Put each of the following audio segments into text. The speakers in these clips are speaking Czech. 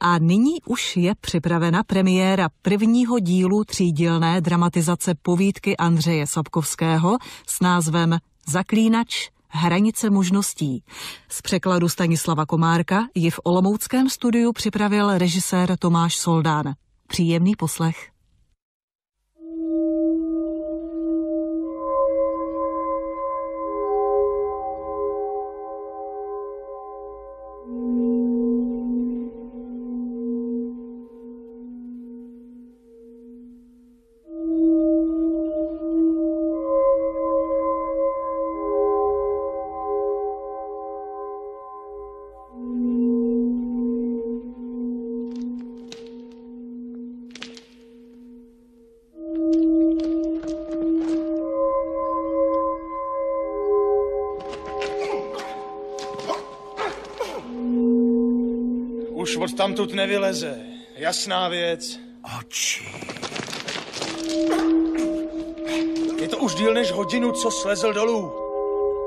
A nyní už je připravena premiéra prvního dílu třídílné dramatizace povídky Andřeje Sapkovského s názvem Zaklínač Hranice možností. Z překladu Stanislava Komárka ji v Olomouckém studiu připravil režisér Tomáš Soldán. Příjemný poslech. Už od tamtud nevyleze. Jasná věc. Oči. Je to už díl než hodinu, co slezl dolů.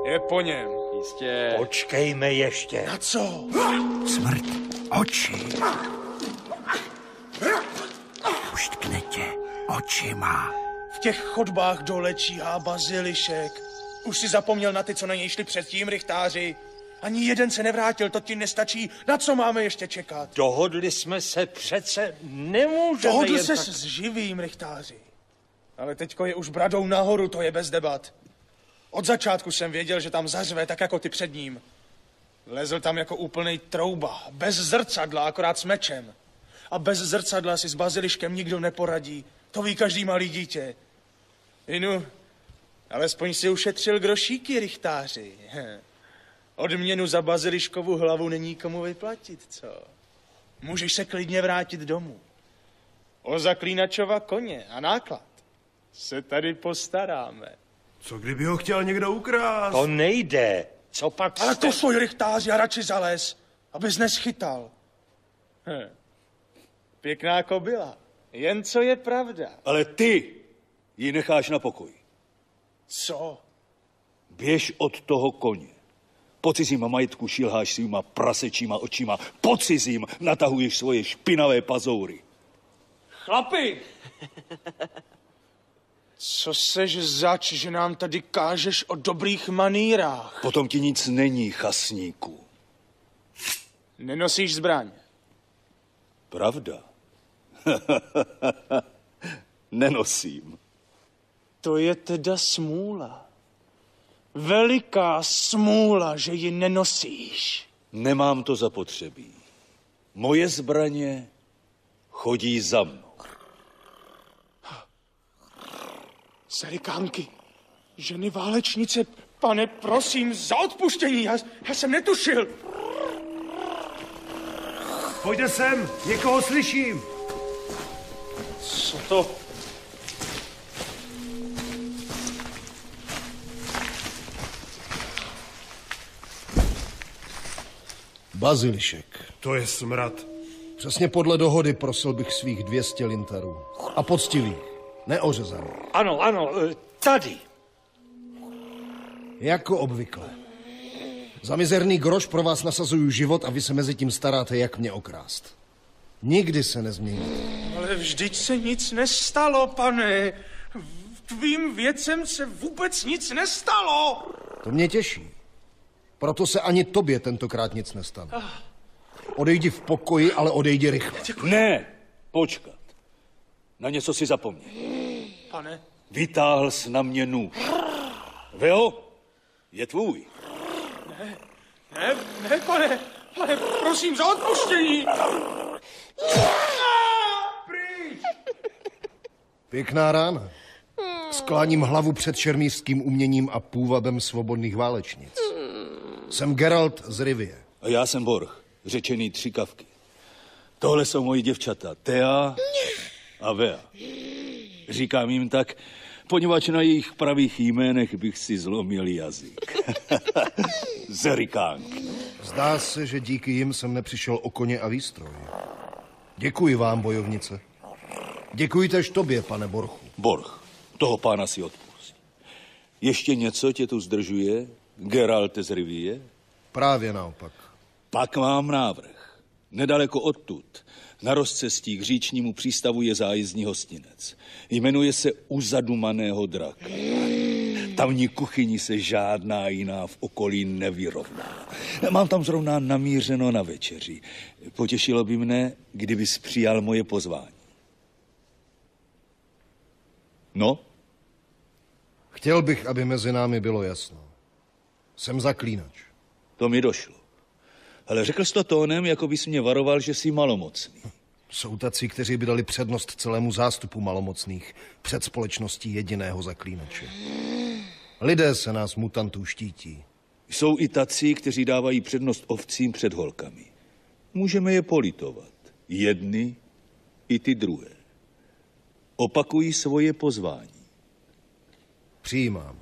Je po něm. Jistě. Počkejme ještě. Na co? Smrt. Oči. Už tkne tě očima. V těch chodbách dole číhá bazilišek. Už si zapomněl na ty, co na něj šli předtím, rychtáři. Ani jeden se nevrátil, to ti nestačí. Na co máme ještě čekat? Dohodli jsme se přece, nemůžeme Dohodl jen se tak... s živým, rychtáři. Ale teďko je už bradou nahoru, to je bez debat. Od začátku jsem věděl, že tam zařve, tak jako ty před ním. Lezl tam jako úplnej trouba, bez zrcadla, akorát s mečem. A bez zrcadla si s baziliškem nikdo neporadí. To ví každý malý dítě. Inu, alespoň si ušetřil grošíky, rychtáři. Odměnu za baziliškovu hlavu není komu vyplatit, co? Můžeš se klidně vrátit domů. O zaklínačova koně a náklad se tady postaráme. Co kdyby ho chtěl někdo ukrást? To nejde. Co pak Ale jste... to svůj rychtáři a radši zales, abys neschytal. Hm. Pěkná kobila. Jen co je pravda. Ale ty ji necháš na pokoji. Co? Běž od toho koně. Po cizím majetku šilháš svýma prasečíma očima. Po cizím natahuješ svoje špinavé pazoury. Chlapi! Co seš zač, že nám tady kážeš o dobrých manírách? Potom ti nic není, chasníku. Nenosíš zbraň. Pravda? Nenosím. To je teda smůla. Veliká smůla, že ji nenosíš. Nemám to zapotřebí. Moje zbraně chodí za mnou. Serikánky, ženy válečnice, pane, prosím, za odpuštění, já, já jsem netušil. Pojďte sem, někoho slyším. Co to? Bazilišek. To je smrad. Přesně podle dohody prosil bych svých 200 linterů. A poctivých, neořezaných. Ano, ano, eh, tady. Jako obvykle. Za mizerný groš pro vás nasazuju život a vy se mezi tím staráte, jak mě okrást. Nikdy se nezměníte. Ale vždyť se nic nestalo, pane. Tvým věcem se vůbec nic nestalo. To mě těší. Proto se ani tobě tentokrát nic nestane. Odejdi v pokoji, ale odejdi rychle. Ne, počkat. Na něco si zapomněl. Pane, Vytáhl jsi na mě nůž. Veo, je tvůj. ne, ne, pane, pane, prosím za odpuštění. Pěkná rána. Skláním hlavu před šermířským uměním a půvabem svobodných válečnic. Jsem Geralt z Rivie. A já jsem Borch, řečený třikavky. Tohle jsou moji děvčata, Tea a Vea. Říkám jim tak, poněvadž na jejich pravých jménech bych si zlomil jazyk. Zerikánky. Zdá se, že díky jim jsem nepřišel o koně a výstroj. Děkuji vám, bojovnice. Děkuji tež tobě, pane Borchu. Borch, toho pána si odpust. Ještě něco tě tu zdržuje, Geralte z Rivie? Právě naopak. Pak mám návrh. Nedaleko odtud, na rozcestí k říčnímu přístavu je zájezdní hostinec. Jmenuje se U zadumaného draka. Tamní kuchyni se žádná jiná v okolí nevyrovná. Mám tam zrovna namířeno na večeři. Potěšilo by mne, kdyby přijal moje pozvání. No, Chtěl bych, aby mezi námi bylo jasno. Jsem zaklínač. to mi došlo. Ale řekl jsi to tónem, jako bys mě varoval, že jsi malomocný. Jsou tací, kteří by dali přednost celému zástupu malomocných před společností jediného zaklínače. Lidé se nás mutantů štítí. Jsou i tací, kteří dávají přednost ovcím před holkami. Můžeme je politovat. Jedny i ty druhé. Opakují svoje pozvání. Přijímám.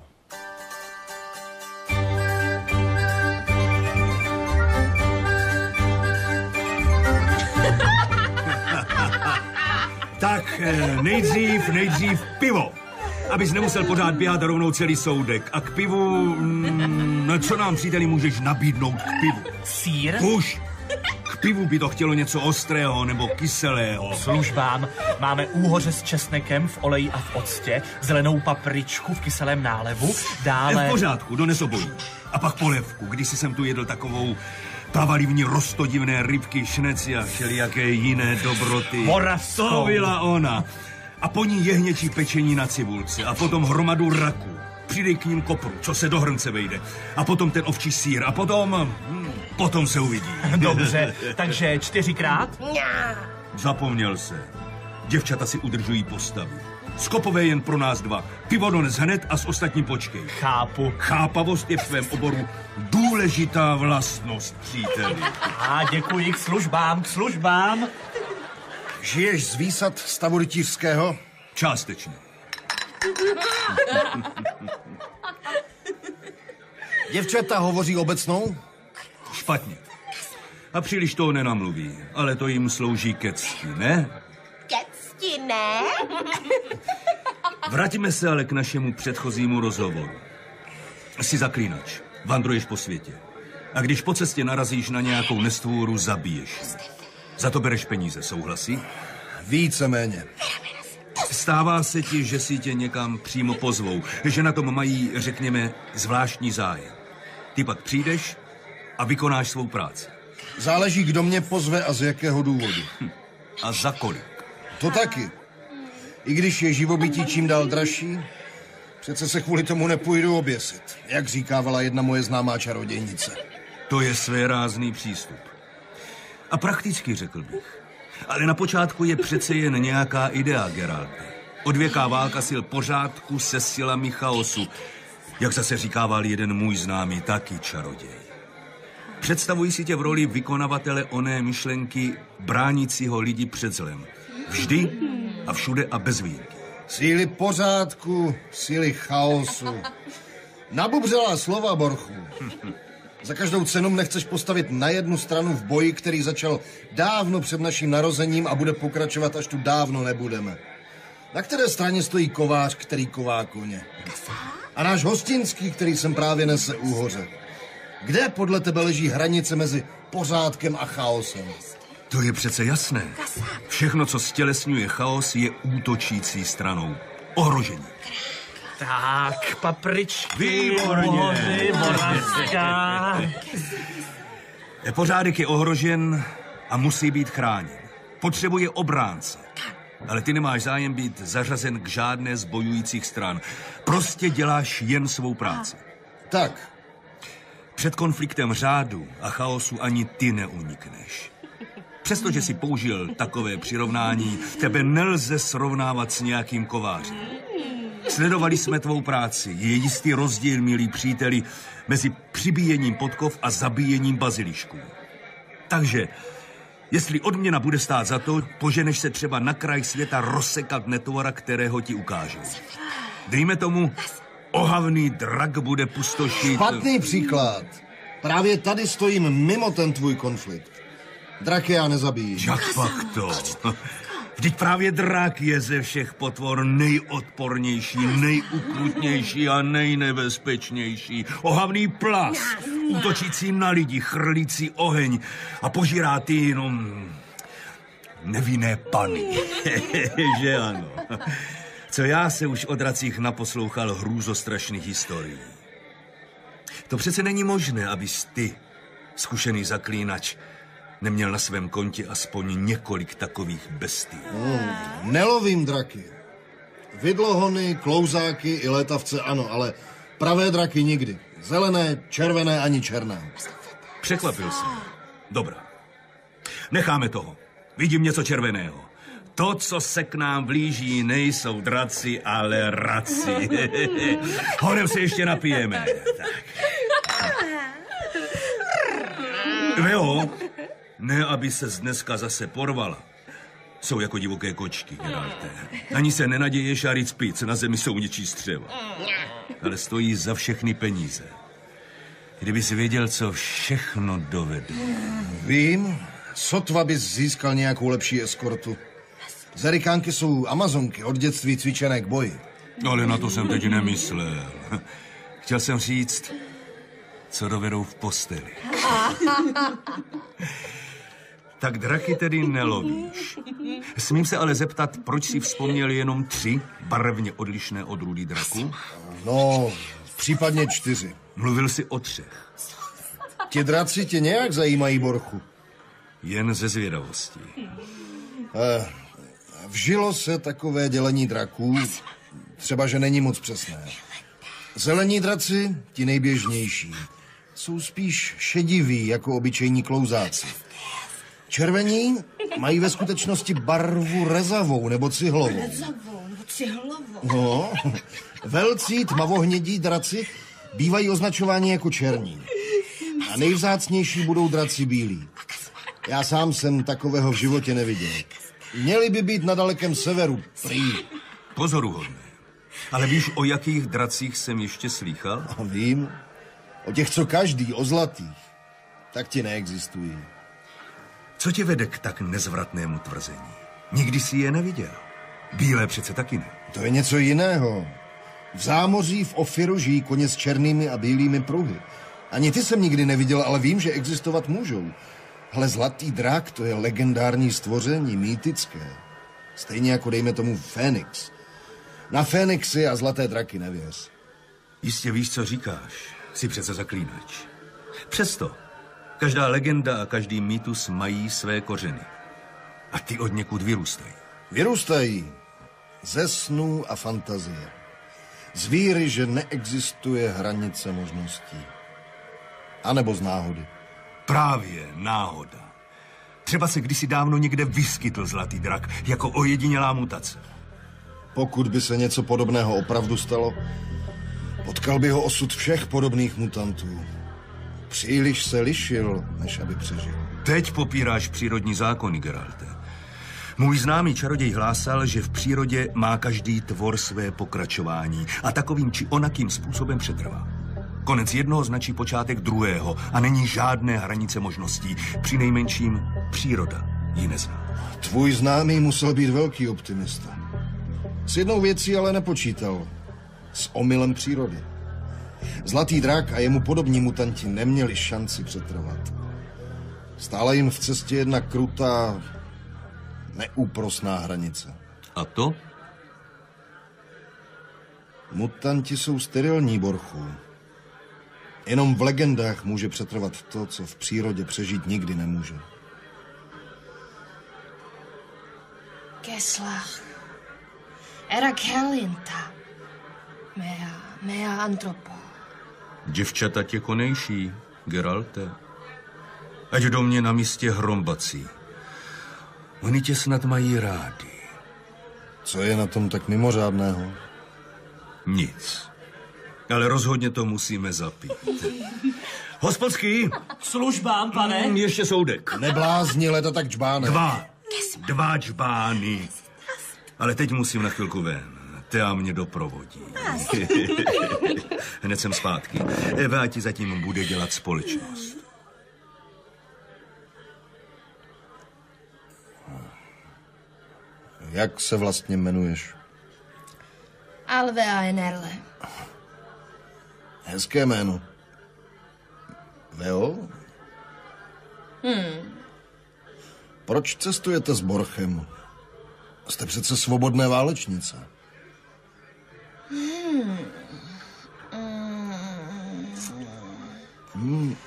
Tak eh, nejdřív, nejdřív pivo. Abys nemusel pořád běhat rovnou celý soudek. A k pivu, mm, no co nám příteli můžeš nabídnout k pivu? Sýr? Už. K pivu by to chtělo něco ostrého nebo kyselého. Službám máme úhoře s česnekem v oleji a v octě, zelenou papričku v kyselém nálevu, Je dále... v pořádku, dones obojí. A pak polevku, když si jsem tu jedl takovou plavalivní rostodivné rybky, šneci a všelijaké jiné dobroty. Moravskou. To byla ona. A po ní jehněčí pečení na cibulce a potom hromadu raků. Přidej k ním kopru, co se do hrnce vejde. A potom ten ovčí sír. A potom... Hm, potom se uvidí. Dobře, takže čtyřikrát? Zapomněl se. Děvčata si udržují postavu. Skopové jen pro nás dva. Pivo dones hned a s ostatním počkej. Chápu. Chápavost je v tvém oboru důležitá vlastnost, příteli. A děkuji k službám, k službám. Žiješ z výsad stavu rytířského? Částečně. Děvčata hovoří obecnou? Špatně. A příliš toho nenamluví, ale to jim slouží ke cti, ne? Ne? Vraťme se ale k našemu předchozímu rozhovoru. Jsi zaklínač, vandruješ po světě. A když po cestě narazíš na nějakou nestvůru, zabiješ. Za to bereš peníze, souhlasí? Víceméně. Stává se ti, že si tě někam přímo pozvou, že na tom mají, řekněme, zvláštní zájem. Ty pak přijdeš a vykonáš svou práci. Záleží, kdo mě pozve a z jakého důvodu. A za kolik? To taky. I když je živobytí čím dál dražší, přece se kvůli tomu nepůjdu oběsit, jak říkávala jedna moje známá čarodějnice. To je svérázný přístup. A prakticky řekl bych. Ale na počátku je přece jen nějaká idea, Geralde. Odvěká válka sil pořádku se silami chaosu. Jak zase říkával jeden můj známý, taky čaroděj. Představuji si tě v roli vykonavatele oné myšlenky bránícího lidi před zlem. Vždy a všude a bez výjimky. Síly pořádku, síly chaosu. Nabubřelá slova, Borchu. Za každou cenu mne chceš postavit na jednu stranu v boji, který začal dávno před naším narozením a bude pokračovat, až tu dávno nebudeme. Na které straně stojí kovář, který ková koně? A náš hostinský, který sem právě nese úhoře. Kde podle tebe leží hranice mezi pořádkem a chaosem? To je přece jasné. Všechno, co stělesňuje chaos, je útočící stranou. Ohrožení. Tak, papričky, Výborně. úhoři, moravská. Pořádek je ohrožen a musí být chráněn. Potřebuje obránce. Ale ty nemáš zájem být zařazen k žádné z bojujících stran. Prostě děláš jen svou práci. Tak, Před konfliktem řádu a chaosu ani ty neunikneš. Přestože si použil takové přirovnání, tebe nelze srovnávat s nějakým kovářem. Sledovali jsme tvou práci. Je jistý rozdíl, milí příteli, mezi přibíjením podkov a zabíjením bazilišků. Takže, jestli odměna bude stát za to, poženeš se třeba na kraj světa rozsekat netvora, kterého ti ukážu. Dejme tomu, ohavný drak bude pustošit... špatný příklad. Právě tady stojím mimo ten tvůj konflikt. Draky já nezabíjí. Jak pak to? Vždyť právě drak je ze všech potvor nejodpornější, nejukrutnější a nejnebezpečnější. Ohavný plas. útočící na lidi, chrlící oheň a požírá ty jenom nevinné pany. že ano. Co já se už o dracích naposlouchal hrůzostrašných historií. To přece není možné, abys ty, zkušený zaklínač, neměl na svém kontě aspoň několik takových bestí. Hmm, nelovím draky. Vidlohony, klouzáky i létavce ano, ale pravé draky nikdy. Zelené, červené ani černé. Překvapil jsem. Dobrá. Necháme toho. Vidím něco červeného. To, co se k nám blíží, nejsou draci, ale raci. Honem se ještě napijeme. Tak. Veo, ne, aby se dneska zase porvala. Jsou jako divoké kočky, Geralte. Ani se nenaděje šárit spic, na zemi jsou něčí střeva. Ale stojí za všechny peníze. Kdyby si věděl, co všechno dovede. Vím, sotva bys získal nějakou lepší eskortu. Zarikánky jsou amazonky, od dětství cvičené k boji. Ale na to jsem teď nemyslel. Chtěl jsem říct, co dovedou v posteli. Tak draky tedy nelovíš. Smím se ale zeptat, proč si vzpomněl jenom tři barevně odlišné odrůdy draků? No, případně čtyři. Mluvil jsi o třech. Ti draci tě nějak zajímají, Borchu? Jen ze zvědavosti. Eh, vžilo se takové dělení draků, třeba, že není moc přesné. Zelení draci, ti nejběžnější, jsou spíš šediví, jako obyčejní klouzáci. Červení mají ve skutečnosti barvu rezavou nebo cihlovou. Rezavou nebo cihlovou. No, velcí tmavohnědí draci bývají označováni jako černí. A nejvzácnější budou draci bílí. Já sám jsem takového v životě neviděl. Měli by být na dalekém severu, prý. Pozoruhodné. Ale víš, o jakých dracích jsem ještě slýchal? A vím. O těch, co každý, o zlatých. Tak ti neexistují. Co tě vede k tak nezvratnému tvrzení? Nikdy si je neviděl. Bílé přece taky ne. To je něco jiného. V zámoří v Ofiru žijí koně s černými a bílými pruhy. Ani ty jsem nikdy neviděl, ale vím, že existovat můžou. Ale zlatý drak, to je legendární stvoření, mýtické. Stejně jako dejme tomu Fénix. Na Fénixy a zlaté draky nevěř. Jistě víš, co říkáš. Jsi přece zaklínač. Přesto, každá legenda a každý mýtus mají své kořeny. A ty od někud vyrůstají. Vyrůstají ze snů a fantazie. Z víry, že neexistuje hranice možností. A nebo z náhody. Právě náhoda. Třeba se kdysi dávno někde vyskytl zlatý drak jako ojedinělá mutace. Pokud by se něco podobného opravdu stalo, potkal by ho osud všech podobných mutantů. Příliš se lišil, než aby přežil. Teď popíráš přírodní zákony, Geralte. Můj známý čaroděj hlásal, že v přírodě má každý tvor své pokračování a takovým či onakým způsobem přetrvá. Konec jednoho značí počátek druhého a není žádné hranice možností. Při nejmenším příroda ji nezná. Tvůj známý musel být velký optimista. S jednou věcí ale nepočítal. S omylem přírody. Zlatý drak a jemu podobní mutanti neměli šanci přetrvat. Stála jim v cestě jedna krutá, neúprosná hranice. A to? Mutanti jsou sterilní, Borchu. Jenom v legendách může přetrvat to, co v přírodě přežít nikdy nemůže. Keslach. Era Kelinta. Mea, mea antropo. Děvčata tě konejší, Geralte. Ať do mě na místě hrombací. Oni tě snad mají rádi. Co je na tom tak mimořádného? Nic. Ale rozhodně to musíme zapít. Hospodský, Službám, pane. mm, ještě soudek. Neblázni, leta tak džbáne. Dva. Dva džbány. Ale teď musím na chvilku ven. Tea mě doprovodí. Hned jsem zpátky. Eva ti zatím bude dělat společnost. Jak se vlastně jmenuješ? Alvea Enerle. Hezké jméno. Veo? Hmm. Proč cestujete s Borchem? Jste přece svobodné válečnice. Hmm,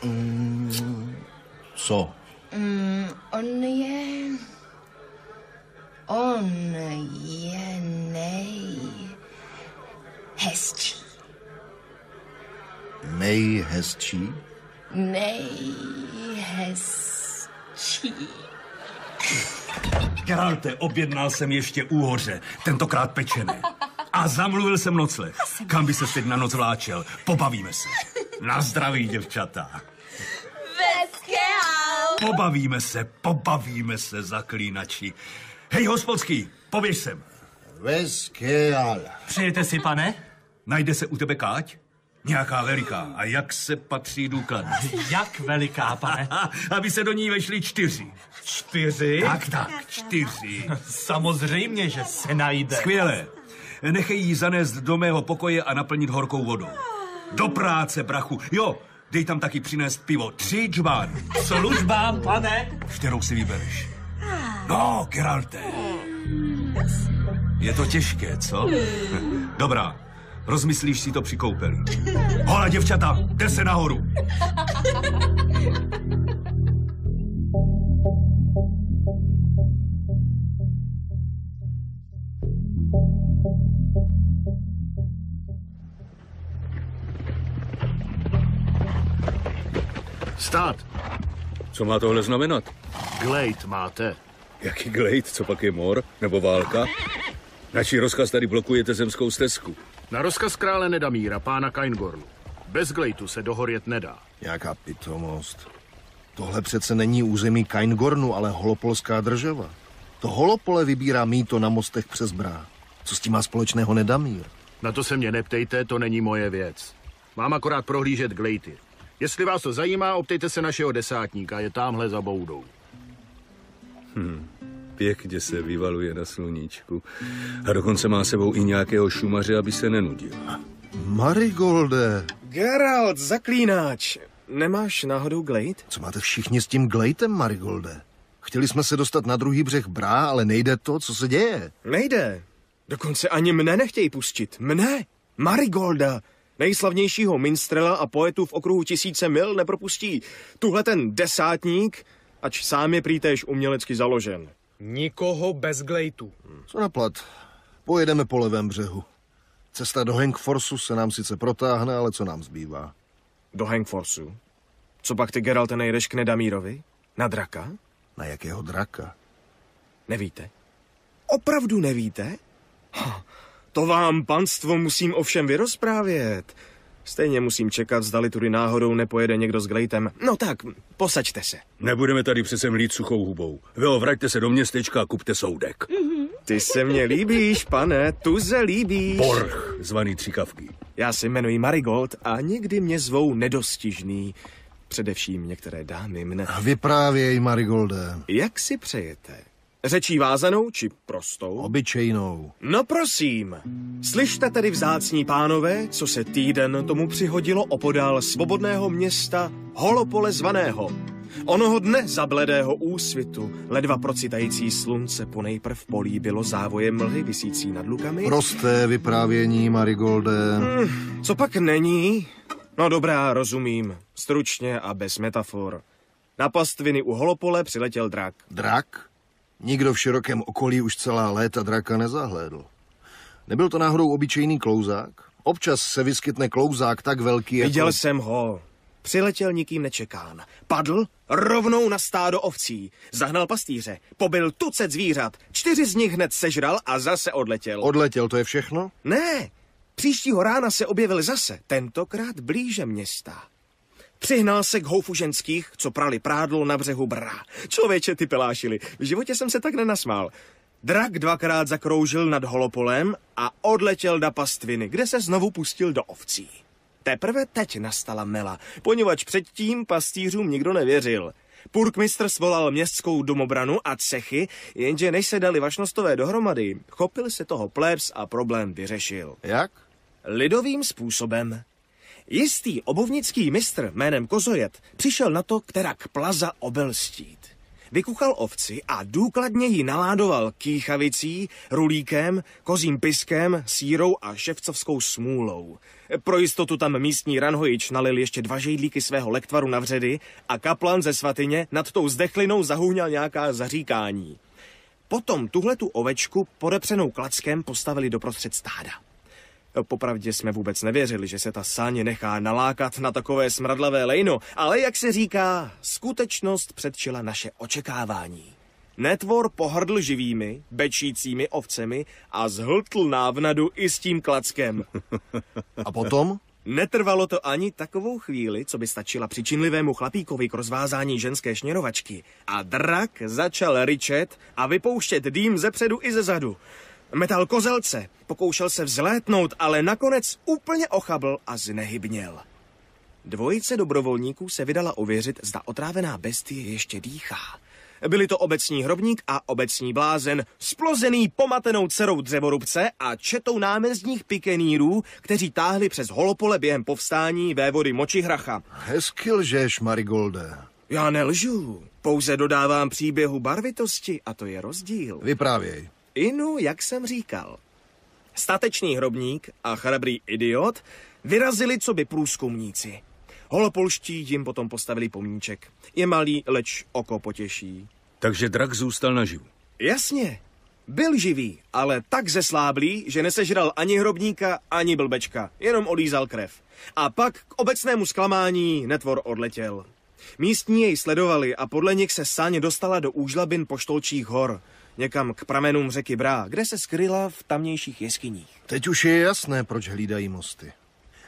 mm, co? Mm, on je... On je nejhezčí. Nejhezčí? Nejhezčí. Geralte, objednal jsem ještě úhoře, tentokrát pečené. A zamluvil jsem nocleh. Kam by se teď na noc vláčel? Pobavíme se. Na zdraví, děvčata. Pobavíme se, pobavíme se, zaklínači. Hej, hospodský, poběž sem. Veskeal. Přijete si, pane? Najde se u tebe káť? Nějaká veliká. A jak se patří důkladně? Jak veliká, pane? Aby se do ní vešli čtyři. Čtyři? Tak, tak, čtyři. Samozřejmě, že se najde. Skvěle. Nechej jí zanést do mého pokoje a naplnit horkou vodou. Do práce, brachu. Jo, dej tam taky přinést pivo. Tři džbán. Službám, pane? Kterou si vybereš? No, Geralte. Je to těžké, co? Dobrá, rozmyslíš si to při koupeli. Hola, děvčata, jde se nahoru. Stát. Co má tohle znamenat? Glade máte. Jaký glejt, co pak je mor? Nebo válka? Na čí rozkaz tady blokujete zemskou stezku? Na rozkaz krále Nedamíra, pána Kaingornu. Bez Glejtu se do hor jet nedá. Jaká pitomost. Tohle přece není území Kaingornu, ale holopolská država. To holopole vybírá mýto na mostech přes Brá. Co s tím má společného Nedamír? Na to se mě neptejte, to není moje věc. Mám akorát prohlížet Glejty. Jestli vás to zajímá, optejte se našeho desátníka, je tamhle za boudou. Hm. Pěkně se vyvaluje na sluníčku. A dokonce má sebou i nějakého šumaře, aby se nenudil. Marigolde. Geralt, zaklínač. Nemáš náhodou Glade? Co máte všichni s tím Glejtem, Marigolde? Chtěli jsme se dostat na druhý břeh Brá, ale nejde to, co se děje. Nejde. Dokonce ani mne nechtějí pustit. Mne? Marigolda. Nejslavnějšího minstrela a poetu v okruhu tisíce mil nepropustí. Tuhle ten desátník, ač sám je prý též umělecky založen. Nikoho bez glejtu. Co naplat? Pojedeme po levém břehu. Cesta do Hengforsu se nám sice protáhne, ale co nám zbývá? Do Hengforsu? Co pak ty, Geralte, nejdeš k Nedamírovi? Na draka? Na jakého draka? Nevíte? Opravdu nevíte? Ha, to vám, panstvo, musím ovšem vyrozprávět. Stejně musím čekat, zdali tudy náhodou nepojede někdo s Glejtem. No tak, posaďte se. Nebudeme tady přece mlít suchou hubou. Vy vraťte se do městečka a kupte soudek. Ty se mně líbíš, pane, tuze líbíš. Porch, zvaný Třikavky. Já se jmenuji Marigold a někdy mě zvou nedostižný. Především některé dámy mne. Vyprávěj, Marigolde. Jak si přejete? Řečí vázanou či prostou? Obyčejnou. No prosím. Slyšte tedy vzácní pánové, co se týden tomu přihodilo opodál svobodného města Holopole zvaného. Onoho dne za bledého úsvitu, ledva procitající slunce ponejprv políbilo závoje mlhy visící nad lukami. Prosté vyprávění, Marigolde. Hmm, co pak není? No dobrá, rozumím. Stručně a bez metafor. Na pastviny u Holopole přiletěl drak. Drak? Nikdo v širokém okolí už celá léta draka nezahlédl. Nebyl to náhodou obyčejný klouzák? Občas se vyskytne klouzák tak velký jako... Viděl jsem ho. Přiletěl nikým nečekán. Padl rovnou na stádo ovcí. Zahnal pastýře. Pobil tucet zvířat. Čtyři z nich hned sežral a zase odletěl. Odletěl, to je všechno? Ne. Příštího rána se objevil zase, tentokrát blíže města. Přihnal se k houfu ženských, co prali prádlo na břehu Bra. Člověče, ty pelášili, v životě jsem se tak nenasmál. Drak dvakrát zakroužil nad holopolem a odletěl do pastviny, kde se znovu pustil do ovcí. Teprve teď nastala mela, poněvadž předtím pastýřům nikdo nevěřil. Purkmistr svolal městskou domobranu a cechy, jenže než se dali vašnostové dohromady, chopil se toho plebs a problém vyřešil. Jak? Lidovým způsobem. Jistý obovnický mistr jménem Kozojet přišel na to, kterak plaza obelstít. Vykuchal ovci a důkladně ji naládoval kýchavicí, rulíkem, kozím piskem, sírou a ševcovskou smůlou. Pro jistotu tam místní ranhojič nalil ještě dva žejdlíky svého lektvaru na vředy a kaplan ze svatyně nad tou zdechlinou zahůňal nějaká zaříkání. Potom tuhletu ovečku podepřenou klackem postavili doprostřed stáda. Popravdě jsme vůbec nevěřili, že se ta sáně nechá nalákat na takové smradlavé lejno, ale jak se říká, skutečnost předčila naše očekávání. Netvor pohrdl živými, bečícími ovcemi a zhltl návnadu i s tím klackem. A potom? Netrvalo to ani takovou chvíli, co by stačila přičinlivému chlapíkovi k rozvázání ženské šněrovačky. A drak začal ryčet a vypouštět dým ze předu i ze zadu. Metal kozelce, pokoušel se vzlétnout, ale nakonec úplně ochabl a znehybněl. Dvojice dobrovolníků se vydala ověřit, zda otrávená bestie ještě dýchá. Byli to obecní hrobník a obecní blázen, splozený pomatenou dcerou dřevorubce a četou námezdních pikenírů, kteří táhli přes holopole během povstání vévody Močihracha. Hezky lžeš, Marigolde. Já nelžu, pouze dodávám příběhu barvitosti a to je rozdíl. Vyprávěj. Inu, jak jsem říkal. Statečný hrobník a chrabrý idiot vyrazili co by průzkumníci. Holopolští jim potom postavili pomníček. Je malý, leč oko potěší. Takže drak zůstal naživu. Jasně, byl živý, ale tak zesláblý, že nesežral ani hrobníka, ani blbečka, jenom olízal krev. A pak k obecnému zklamání netvor odletěl. Místní jej sledovali a podle nich se sáně dostala do úžlabin poštolčích hor, někam k pramenům řeky Brá, kde se skryla v tamnějších jeskyních. Teď už je jasné, proč hlídají mosty.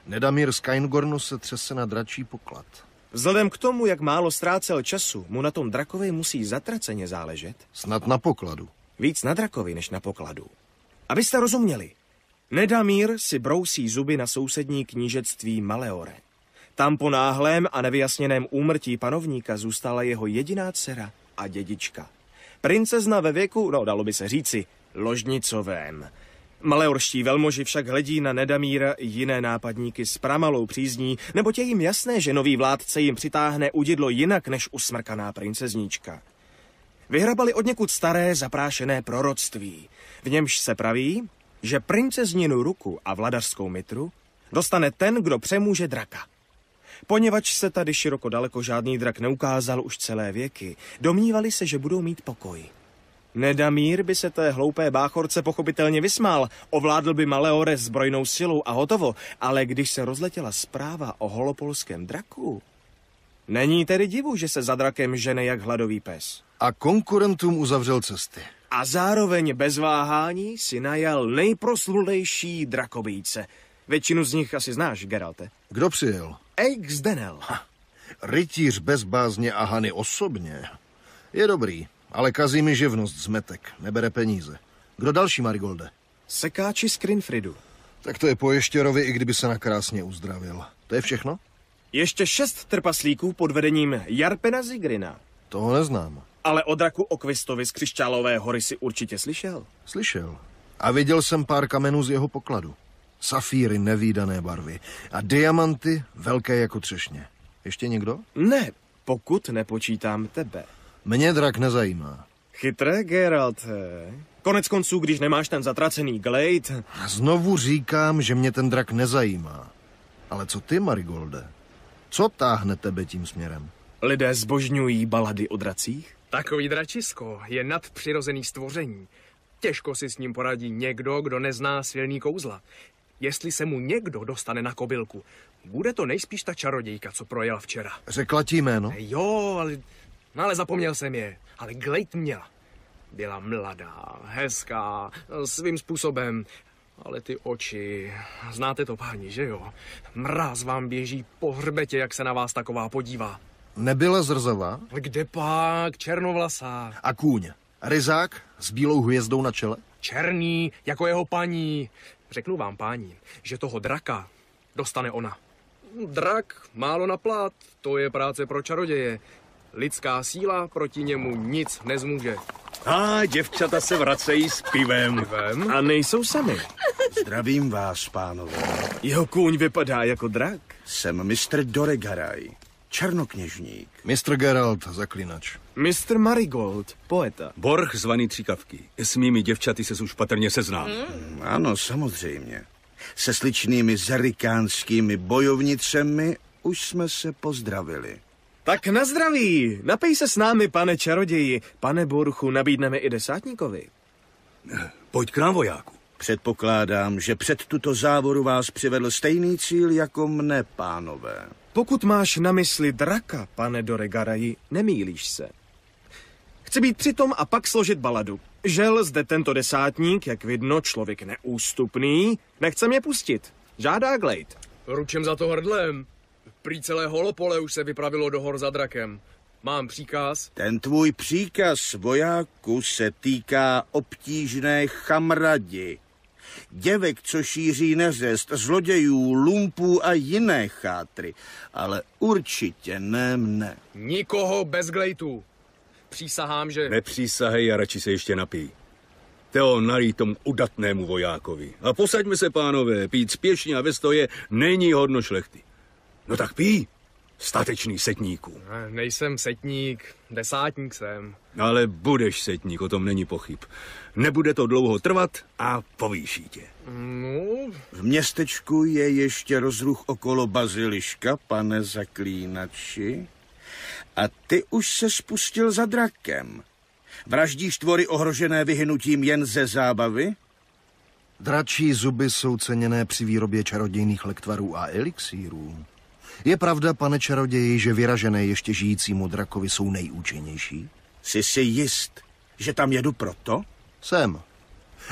Nedamír z Kaingornu se třese na dračí poklad. Vzhledem k tomu, jak málo ztrácel času, mu na tom drakovi musí zatraceně záležet. Snad na pokladu. Víc na drakovi, než na pokladu. Abyste rozuměli, Nedamír si brousí zuby na sousední knížectví Maleore. Tam po náhlém a nevyjasněném úmrtí panovníka zůstala jeho jediná dcera a dědička. Princezna ve věku, no dalo by se říci, ložnicovém. Maleorští velmoži však hledí na Nedamíra i jiné nápadníky s pramalou přízní, nebo je jim jasné, že nový vládce jim přitáhne udidlo jinak než usmrkaná princezníčka. Vyhrabali od někud staré zaprášené proroctví, v němž se praví, že princezninu ruku a vladařskou mitru dostane ten, kdo přemůže draka. Poněvadž se tady široko daleko žádný drak neukázal už celé věky, domnívali se, že budou mít pokoj. Nedamír by se té hloupé báchorce pochopitelně vysmál, ovládl by Maleore zbrojnou silou a hotovo, ale když se rozletěla zpráva o holopolském draku, není tedy divu, že se za drakem žene jak hladový pes. A konkurentům uzavřel cesty. A zároveň bez váhání si najal nejproslulejší drakobíce. Většinu z nich asi znáš, Geralte. Kdo přijel? Eix Denel. Rytíř bez bázně a Hany osobně. Je dobrý, ale kazí mi živnost zmetek, nebere peníze. Kdo další, Marigolde? Sekáči z Krinfridu. Tak to je po Ještěrovi, i kdyby se nakrásně uzdravil. To je všechno? Ještě šest trpaslíků pod vedením Jarpena Zigrina. Toho neznám. Ale o draku Okvistovi z Křišťálové hory si určitě slyšel. Slyšel. A viděl jsem pár kamenů z jeho pokladu. Safíry nevýdané barvy a diamanty velké jako třešně. Ještě někdo? Ne, pokud nepočítám tebe. Mě drak nezajímá. Chytré, Geralt. Konec konců, když nemáš ten zatracený glade... A znovu říkám, že mě ten drak nezajímá. Ale co ty, Marigolde? Co táhne tebe tím směrem? Lidé zbožňují balady o dracích? Takový dračisko je nadpřirozený stvoření. Těžko si s ním poradí někdo, kdo nezná silný kouzla. Jestli se mu někdo dostane na kobylku, bude to nejspíš ta čarodějka, co projela včera. Řekla ti jméno? Jo, ale, no ale zapomněl jsem je. Ale Glejt měla. Byla mladá, hezká, svým způsobem. Ale ty oči, znáte to páni, že jo? Mráz vám běží po hrbetě, jak se na vás taková podívá. Nebyla zrzavá? Kde pak, černovlasá. A kůň? Ryzák s bílou hvězdou na čele? Černý, jako jeho paní. Řeknu vám, páni, že toho draka dostane ona. Drak, málo na plát, to je práce pro čaroděje. Lidská síla proti němu nic nezmůže. A děvčata se vracejí s pivem. Pivem? A nejsou sami. Zdravím vás, pánové. Jeho kůň vypadá jako drak. Jsem mistr Doregaraj, černokněžník. Mistr Geralt, zaklinač. Mr. Marigold, poeta. Borch zvaný Tříkavky. S mými děvčaty se už patrně seznám. Mm. Ano, samozřejmě. Se sličnými zarikánskými bojovnicemi už jsme se pozdravili. Tak na zdraví. Napij se s námi, pane čaroději. Pane Burchu, nabídneme i desátníkovi. Pojď k nám, vojáku. Předpokládám, že před tuto závoru vás přivedl stejný cíl jako mne, pánové. Pokud máš na mysli draka, pane Doregaraji, nemýlíš se. Chci být přitom a pak složit baladu. Žel zde tento desátník, jak vidno, člověk neústupný, nechce mě pustit. Žádá Glade. Ručím za to hrdlem. Prý celé holopole už se vypravilo do hor za drakem. Mám příkaz? Ten tvůj příkaz, vojáku, se týká obtížné chamradi. Děvek, co šíří neřest, zlodějů, lumpů a jiné chátry. Ale určitě ne mne. Nikoho bez glejtů. Přísahám, že... Nepřísahej a radši se ještě napij. Teo, nalij tomu udatnému vojákovi. A posaďme se, pánové, pít spěšně a ve stoje není hodno šlechty. No tak pí, statečný setníku. Ne, nejsem setník, desátník jsem. Ale budeš setník, o tom není pochyb. Nebude to dlouho trvat a povýší tě. No, V městečku je ještě rozruch okolo baziliška, pane zaklínači. A ty už se spustil za drakem. Vraždíš tvory ohrožené vyhnutím jen ze zábavy? Dračí zuby jsou ceněné při výrobě čarodějných lektvarů a elixírů. Je pravda, pane čaroději, že vyražené ještě žijícímu drakovi jsou nejúčinnější? Jsi si jist, že tam jedu proto? Jsem.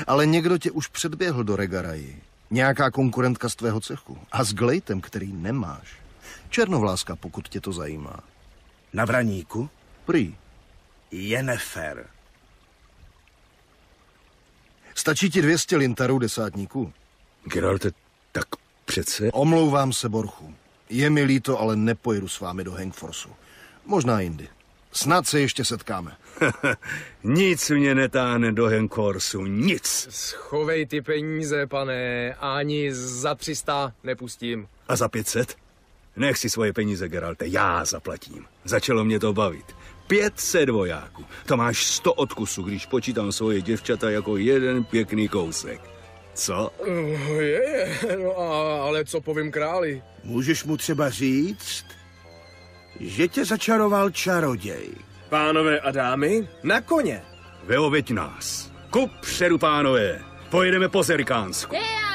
Ale někdo tě už předběhl do Regaraji. Nějaká konkurentka z tvého cechu. A s Glejtem, který nemáš. Černovláska, pokud tě to zajímá. Na Vraníku? Prý. Je nefér. Stačí ti 200 lintarů desátníků? Geralte, tak přece... Omlouvám se, Borchu. Je mi líto, ale nepojedu s vámi do Hangforsu. Možná jindy. Snad se ještě setkáme. nic mě netáhne do Henkorsu, nic. Schovej ty peníze, pane, ani za 300 nepustím. A za 500? Nech si svoje peníze, Geralte, já zaplatím. Začalo mě to bavit. 500 vojáků. To máš 100 odkusů, když počítám svoje děvčata jako jeden pěkný kousek. Co? Uh, je, no a, ale co povím králi? Můžeš mu třeba říct, že tě začaroval čaroděj. Pánové a dámy, na koně. Veověť nás. Ku předu, pánové. Pojedeme po Zerikánsku. Já